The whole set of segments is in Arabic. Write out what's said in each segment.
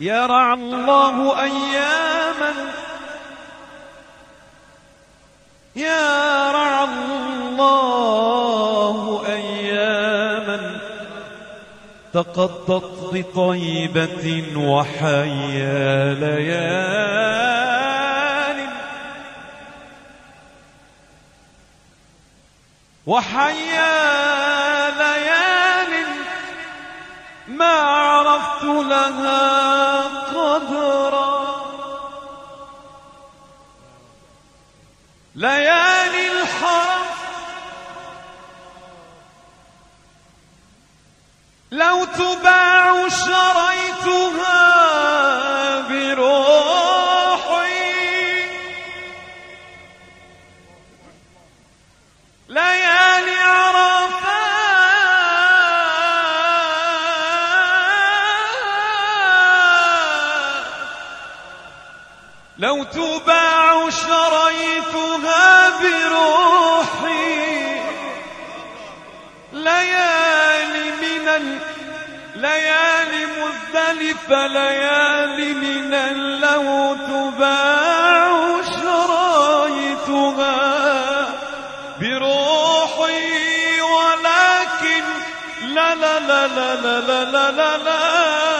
يرعى الله أياما. يرعى الله أياما. تقضت بطيبة وحيا ليال. وحيا ليال. ما عرفت لها قدرا. ليالي الحرم. لو تباع شريتها لو تباع شريتها بروحي ليالي من الليالي مزدلفة ليالي من لو تباع شريتها بروحي. ولكن لا لا لا لا لا لا لا, لا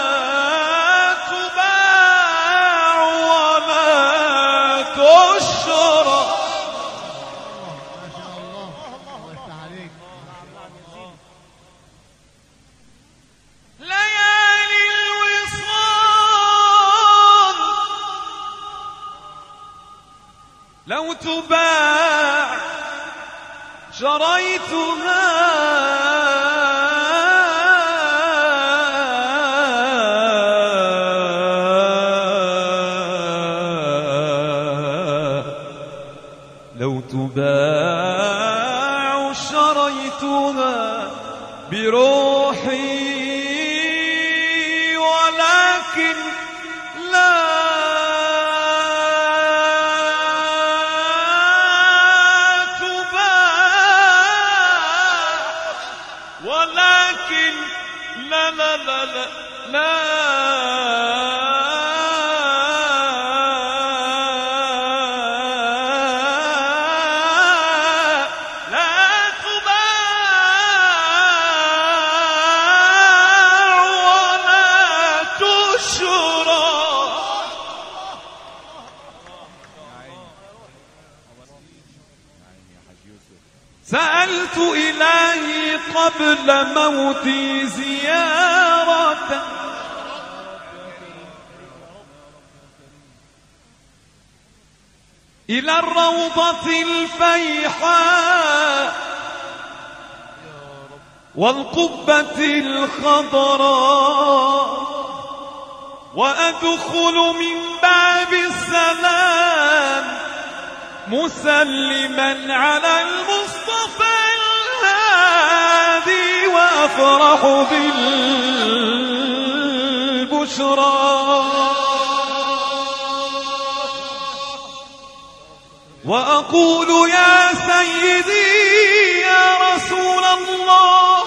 لو تباع شريتها لو تباع شريتها بروحي لا لا لا لا لا. لا سألت إلهي قبل موتي زيارة. إلى الروضة الفيحاء والقبة الخضراء وأدخل من باب السلام مسلما على المصطفى وأفرح بالبشرى. وأقول يا سيدي يا رسول الله.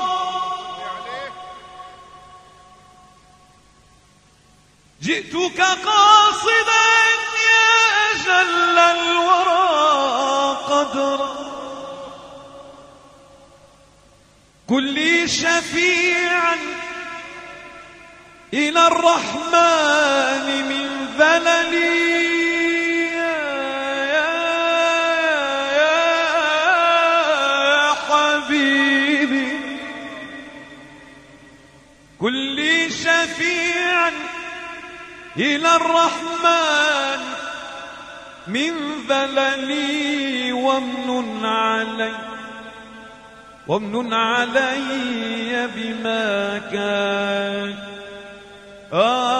جئتك قاصدا كل شفيعا إلى الرحمن من ذللي. يا, حبيبي. كل شفيعا إلى الرحمن من ذللي وامن علي. وامن علي بما كان. آه.